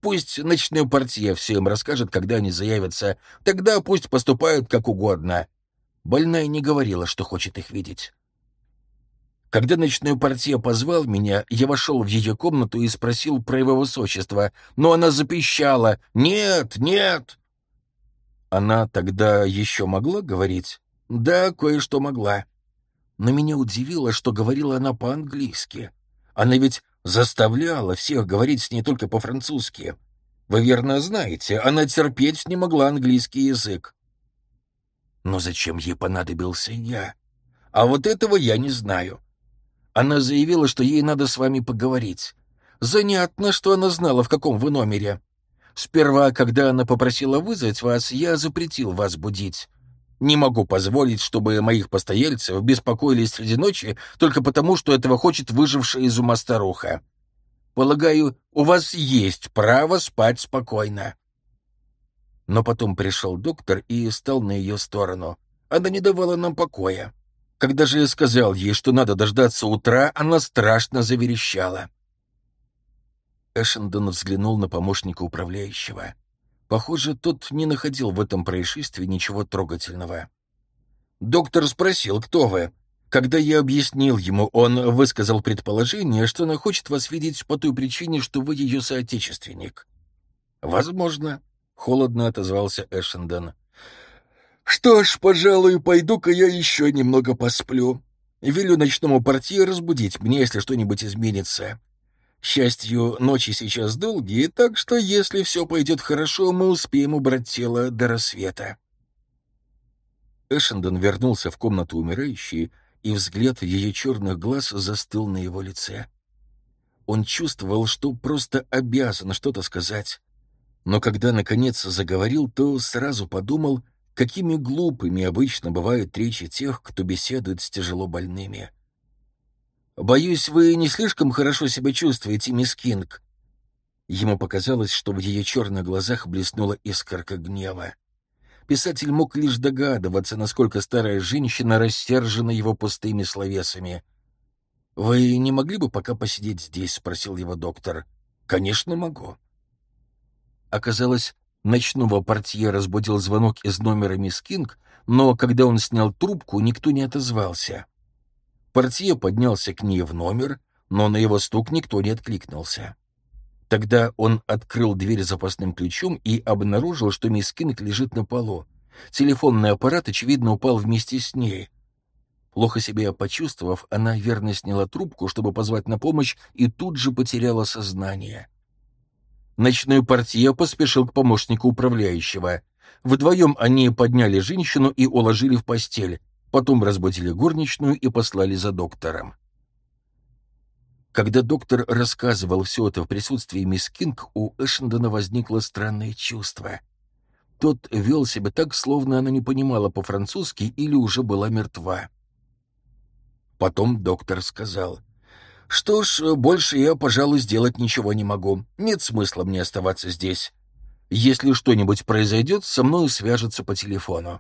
Пусть ночной портье все им расскажет, когда они заявятся. Тогда пусть поступают как угодно. Больная не говорила, что хочет их видеть. Когда ночной портье позвал меня, я вошел в ее комнату и спросил про его высочество, но она запищала «Нет, нет!» Она тогда еще могла говорить? Да, кое-что могла. Но меня удивило, что говорила она по-английски. Она ведь заставляла всех говорить с ней только по-французски. Вы верно знаете, она терпеть не могла английский язык. Но зачем ей понадобился я? А вот этого я не знаю. Она заявила, что ей надо с вами поговорить. Занятно, что она знала, в каком вы номере. Сперва, когда она попросила вызвать вас, я запретил вас будить. Не могу позволить, чтобы моих постояльцев беспокоились среди ночи только потому, что этого хочет выжившая из ума старуха. Полагаю, у вас есть право спать спокойно. Но потом пришел доктор и стал на ее сторону. Она не давала нам покоя. Когда же я сказал ей, что надо дождаться утра, она страшно заверещала. Эшендон взглянул на помощника управляющего. Похоже, тот не находил в этом происшествии ничего трогательного. «Доктор спросил, кто вы?» Когда я объяснил ему, он высказал предположение, что она хочет вас видеть по той причине, что вы ее соотечественник. «Возможно», — холодно отозвался Эшендон. «Что ж, пожалуй, пойду-ка я еще немного посплю. Велю ночному портье разбудить меня, если что-нибудь изменится. Счастью, ночи сейчас долгие, так что если все пойдет хорошо, мы успеем убрать тело до рассвета». Эшендон вернулся в комнату умирающей, и взгляд ее черных глаз застыл на его лице. Он чувствовал, что просто обязан что-то сказать. Но когда, наконец, заговорил, то сразу подумал, какими глупыми обычно бывают речи тех, кто беседует с тяжело больными. «Боюсь, вы не слишком хорошо себя чувствуете, мисс Кинг». Ему показалось, что в ее черных глазах блеснула искорка гнева. Писатель мог лишь догадываться, насколько старая женщина рассержена его пустыми словесами. «Вы не могли бы пока посидеть здесь?» — спросил его доктор. «Конечно, могу». Оказалось, ночного портье разбудил звонок из номера мисс Кинг, но когда он снял трубку, никто не отозвался. Портье поднялся к ней в номер, но на его стук никто не откликнулся. Тогда он открыл дверь запасным ключом и обнаружил, что мисс Кинг лежит на полу. Телефонный аппарат, очевидно, упал вместе с ней. Плохо себя почувствовав, она верно сняла трубку, чтобы позвать на помощь, и тут же потеряла сознание. Ночной портье поспешил к помощнику управляющего. Вдвоем они подняли женщину и уложили в постель. Потом разбудили горничную и послали за доктором. Когда доктор рассказывал все это в присутствии мисс Кинг, у Эшендона возникло странное чувство. Тот вел себя так, словно она не понимала по-французски или уже была мертва. Потом доктор сказал, «Что ж, больше я, пожалуй, сделать ничего не могу. Нет смысла мне оставаться здесь. Если что-нибудь произойдет, со мной свяжутся по телефону».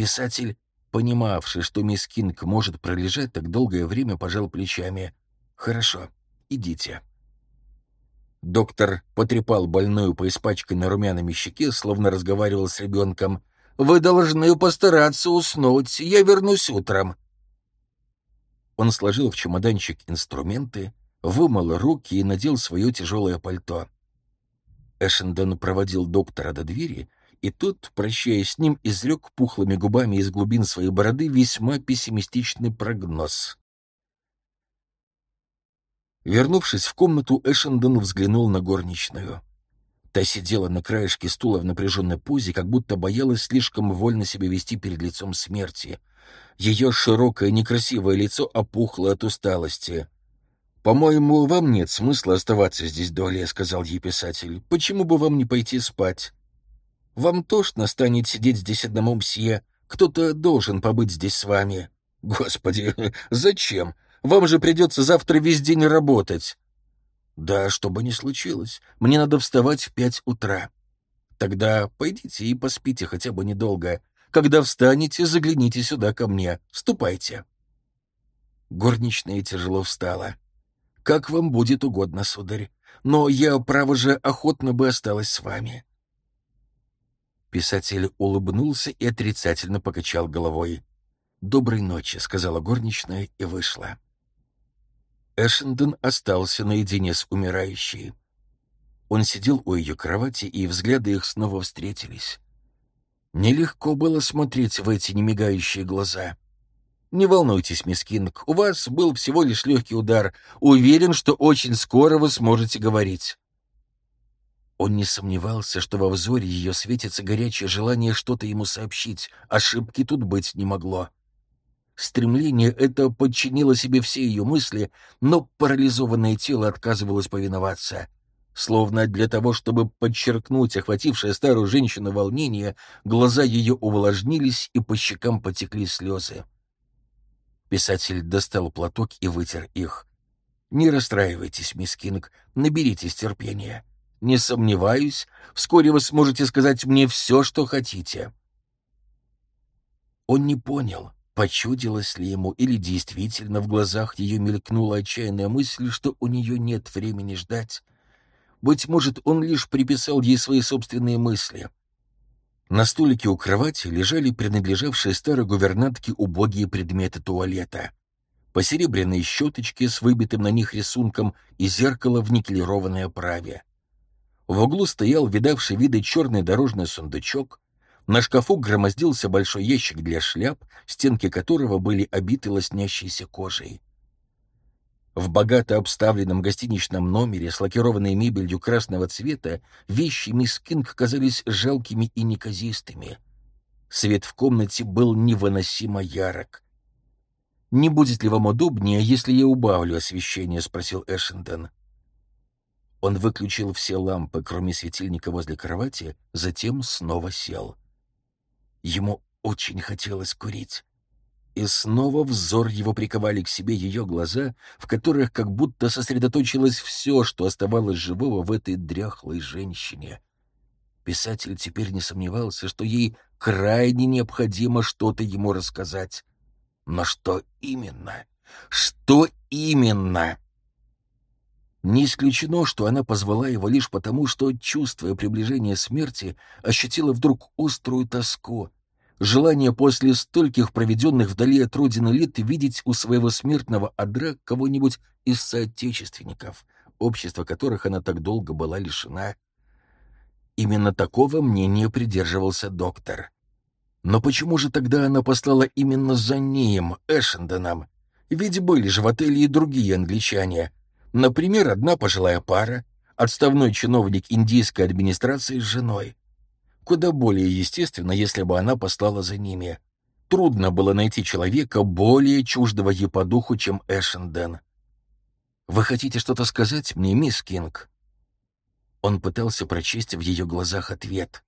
Писатель, понимавший, что мисс Кинг может пролежать так долгое время, пожал плечами. «Хорошо, идите». Доктор потрепал больную по испачканной румяными щеке, словно разговаривал с ребенком. «Вы должны постараться уснуть. Я вернусь утром». Он сложил в чемоданчик инструменты, вымыл руки и надел свое тяжелое пальто. Эшендон проводил доктора до двери и тот, прощаясь с ним, изрек пухлыми губами из глубин своей бороды весьма пессимистичный прогноз. Вернувшись в комнату, Эшендон взглянул на горничную. Та сидела на краешке стула в напряженной позе, как будто боялась слишком вольно себя вести перед лицом смерти. Ее широкое некрасивое лицо опухло от усталости. «По-моему, вам нет смысла оставаться здесь, Доля», — сказал ей писатель. «Почему бы вам не пойти спать?» Вам тошно станет сидеть здесь одному мсье. Кто-то должен побыть здесь с вами. Господи, зачем? Вам же придется завтра весь день работать. Да, что бы ни случилось, мне надо вставать в пять утра. Тогда пойдите и поспите хотя бы недолго. Когда встанете, загляните сюда ко мне. Ступайте. Горничная тяжело встала. «Как вам будет угодно, сударь, но я, право же, охотно бы осталась с вами». Писатель улыбнулся и отрицательно покачал головой. «Доброй ночи», — сказала горничная и вышла. Эшендон остался наедине с умирающей. Он сидел у ее кровати, и взгляды их снова встретились. Нелегко было смотреть в эти немигающие глаза. «Не волнуйтесь, мисс Кинг, у вас был всего лишь легкий удар. Уверен, что очень скоро вы сможете говорить». Он не сомневался, что во взоре ее светится горячее желание что-то ему сообщить. Ошибки тут быть не могло. Стремление это подчинило себе все ее мысли, но парализованное тело отказывалось повиноваться. Словно для того, чтобы подчеркнуть охватившее старую женщину волнение, глаза ее увлажнились и по щекам потекли слезы. Писатель достал платок и вытер их. «Не расстраивайтесь, мисс Кинг, наберитесь терпения. Не сомневаюсь, вскоре вы сможете сказать мне все, что хотите». Он не понял, почудилось ли ему или действительно в глазах ее мелькнула отчаянная мысль, что у нее нет времени ждать. Быть может, он лишь приписал ей свои собственные мысли. На столике у кровати лежали принадлежавшие старой гувернантке убогие предметы туалета. По серебряной щеточке с выбитым на них рисунком и зеркало в никелированной оправе. В углу стоял видавший виды черный дорожный сундучок. На шкафу громоздился большой ящик для шляп, стенки которого были обиты лоснящейся кожей. В богато обставленном гостиничном номере с лакированной мебелью красного цвета вещи мисс Кинг казались жалкими и неказистыми. Свет в комнате был невыносимо ярок. «Не будет ли вам удобнее, если я убавлю освещение?» — спросил Эшендон. Он выключил все лампы, кроме светильника возле кровати, затем снова сел. Ему очень хотелось курить. И снова взор его приковали к себе ее глаза, в которых как будто сосредоточилось все, что оставалось живого в этой дряхлой женщине. Писатель теперь не сомневался, что ей крайне необходимо что-то ему рассказать. Но что именно? Что именно? Не исключено, что она позвала его лишь потому, что, чувствуя приближение смерти, ощутила вдруг острую тоску, желание после стольких проведенных вдали от родины лет видеть у своего смертного одра кого-нибудь из соотечественников, общества которых она так долго была лишена. Именно такого мнения придерживался доктор. Но почему же тогда она послала именно за ним, Эшендоном? Ведь были же в отеле и другие англичане — Например, одна пожилая пара, отставной чиновник индийской администрации с женой. Куда более естественно, если бы она послала за ними. Трудно было найти человека более чуждого ей по духу, чем Эшенден. «Вы хотите что-то сказать мне, мисс Кинг?» Он пытался прочесть в ее глазах ответ.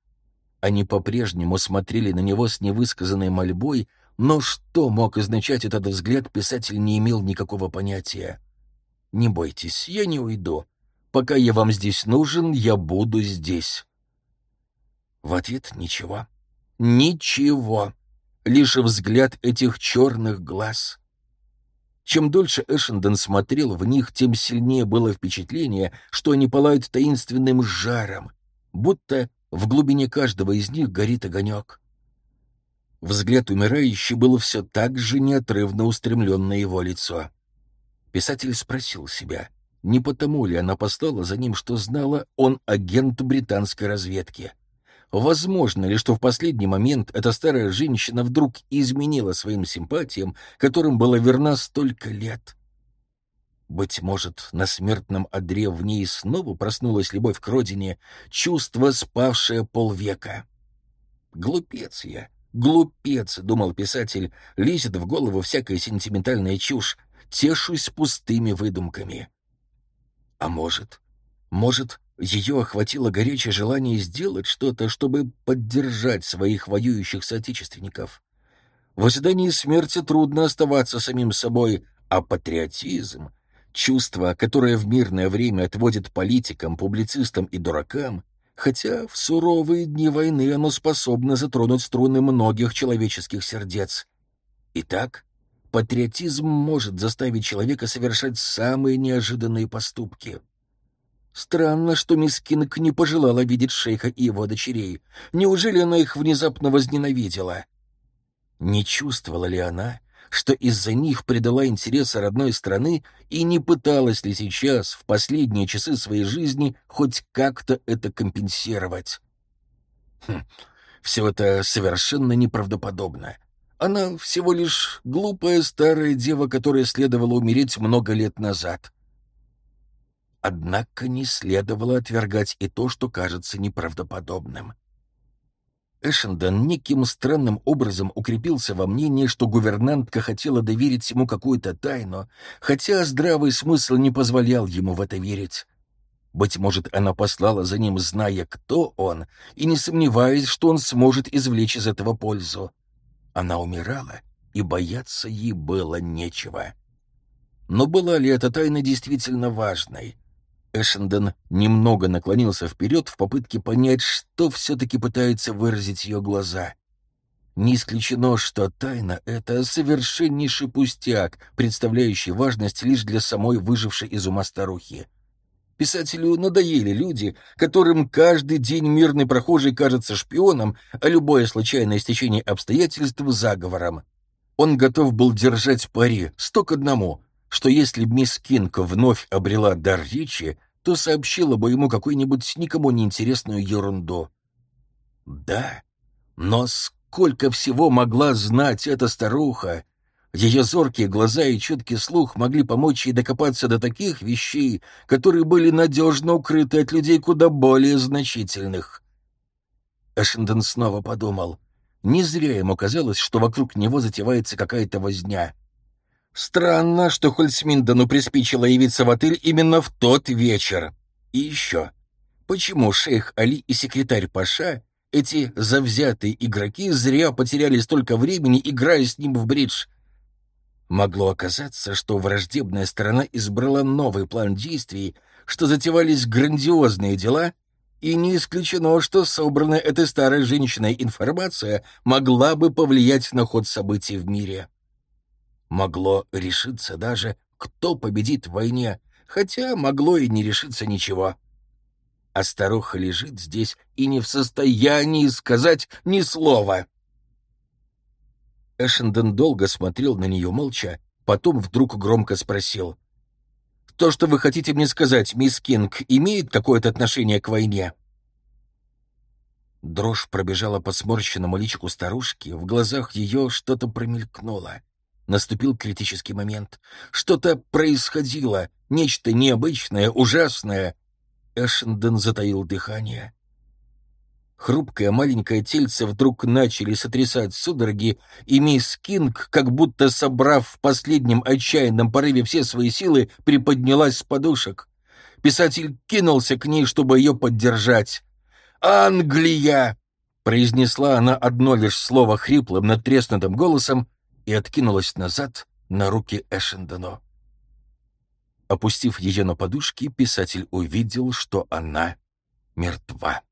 Они по-прежнему смотрели на него с невысказанной мольбой, но что мог означать этот взгляд, писатель не имел никакого понятия. Не бойтесь, я не уйду. Пока я вам здесь нужен, я буду здесь. В ответ ничего. Ничего. Лишь взгляд этих черных глаз. Чем дольше Эшенден смотрел в них, тем сильнее было впечатление, что они пылают таинственным жаром, будто в глубине каждого из них горит огонек. Взгляд умирающий был все так же неотрывно устремлен на его лицо. Писатель спросил себя, не потому ли она послала за ним, что знала он агент британской разведки. Возможно ли, что в последний момент эта старая женщина вдруг изменила своим симпатиям, которым была верна столько лет? Быть может, на смертном одре в ней снова проснулась любовь к родине, чувство, спавшее полвека. «Глупец я, глупец», — думал писатель, — лезет в голову всякая сентиментальная чушь, тешусь пустыми выдумками. А может, может, ее охватило горячее желание сделать что-то, чтобы поддержать своих воюющих соотечественников. В ожидании смерти трудно оставаться самим собой, а патриотизм — чувство, которое в мирное время отводит политикам, публицистам и дуракам, хотя в суровые дни войны оно способно затронуть струны многих человеческих сердец. Итак, патриотизм может заставить человека совершать самые неожиданные поступки. Странно, что мисс Кинг не пожелала видеть шейха и его дочерей. Неужели она их внезапно возненавидела? Не чувствовала ли она, что из-за них предала интересы родной страны и не пыталась ли сейчас, в последние часы своей жизни, хоть как-то это компенсировать? Хм, все это совершенно неправдоподобно. Она всего лишь глупая старая дева, которая следовало умереть много лет назад. Однако не следовало отвергать и то, что кажется неправдоподобным. Эшендон неким странным образом укрепился во мнении, что гувернантка хотела доверить ему какую-то тайну, хотя здравый смысл не позволял ему в это верить. Быть может, она послала за ним, зная, кто он, и не сомневаясь, что он сможет извлечь из этого пользу. Она умирала, и бояться ей было нечего. Но была ли эта тайна действительно важной? Эшенден немного наклонился вперед в попытке понять, что все-таки пытается выразить ее глаза. Не исключено, что тайна — это совершеннейший пустяк, представляющий важность лишь для самой выжившей из ума старухи. Писателю надоели люди, которым каждый день мирный прохожий кажется шпионом, а любое случайное стечение обстоятельств — заговором. Он готов был держать пари сто к одному — что если б мисс Кинг вновь обрела дар речи, то сообщила бы ему какую-нибудь никому неинтересную ерунду. Да, но сколько всего могла знать эта старуха! Ее зоркие глаза и чуткий слух могли помочь ей докопаться до таких вещей, которые были надежно укрыты от людей куда более значительных. Эшендон снова подумал. Не зря ему казалось, что вокруг него затевается какая-то возня. Странно, что Хольцминдену приспичило явиться в отель именно в тот вечер. И еще. Почему шейх Али и секретарь Паша, эти завзятые игроки, зря потеряли столько времени, играя с ним в бридж? Могло оказаться, что враждебная сторона избрала новый план действий, что затевались грандиозные дела, и не исключено, что собранная этой старой женщиной информация могла бы повлиять на ход событий в мире. Могло решиться даже, кто победит в войне, хотя могло и не решиться ничего. А старуха лежит здесь и не в состоянии сказать ни слова. Эшенден долго смотрел на нее молча, потом вдруг громко спросил. «То, что вы хотите мне сказать, мисс Кинг, имеет какое-то отношение к войне?» Дрожь пробежала по сморщенному личику старушки, в глазах ее что-то промелькнуло. Наступил критический момент. Что-то происходило, нечто необычное, ужасное. Эшенден затаил дыхание. Хрупкое маленькое тельце вдруг начали сотрясать судороги, и мисс Кинг, как будто собрав в последнем отчаянном порыве все свои силы, приподнялась с подушек. Писатель кинулся к ней, чтобы ее поддержать. «Англия!» — произнесла она одно лишь слово хриплым, надтреснутым голосом, и откинулась назад на руки Эшендону. Опустив ее на подушки, писатель увидел, что она мертва.